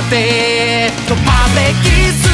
って飛ばべキス